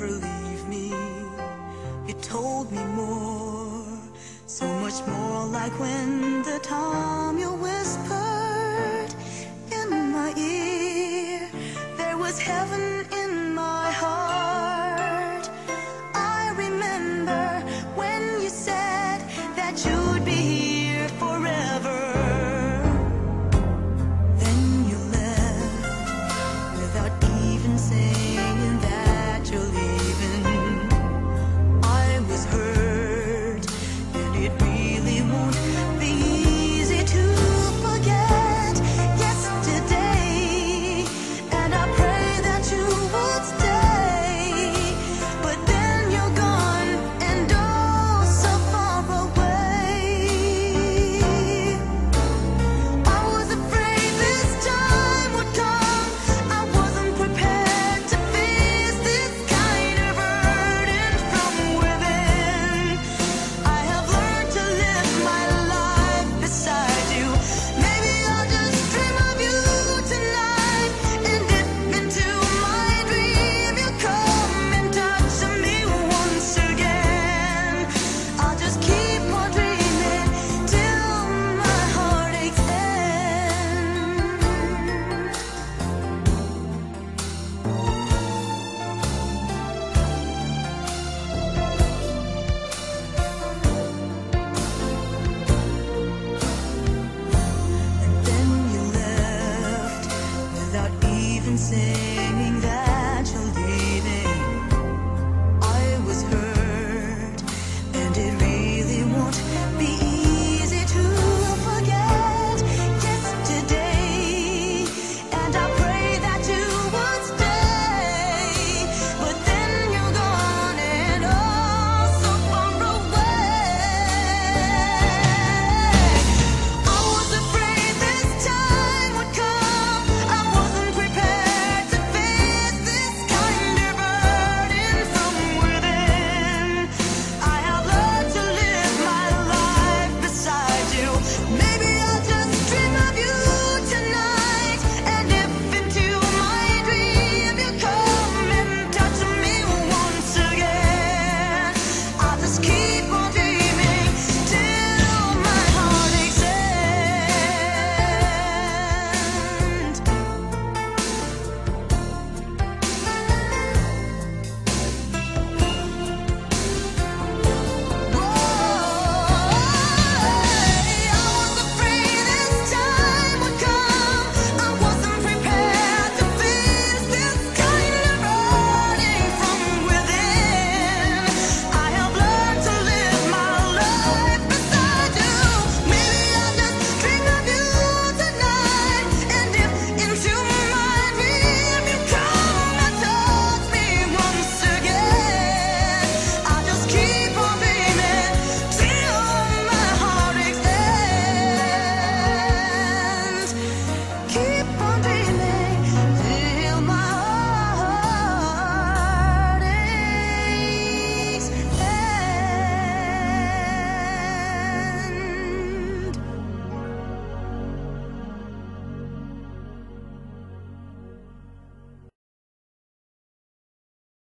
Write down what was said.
never leave me. You told me more, so much more like when can say.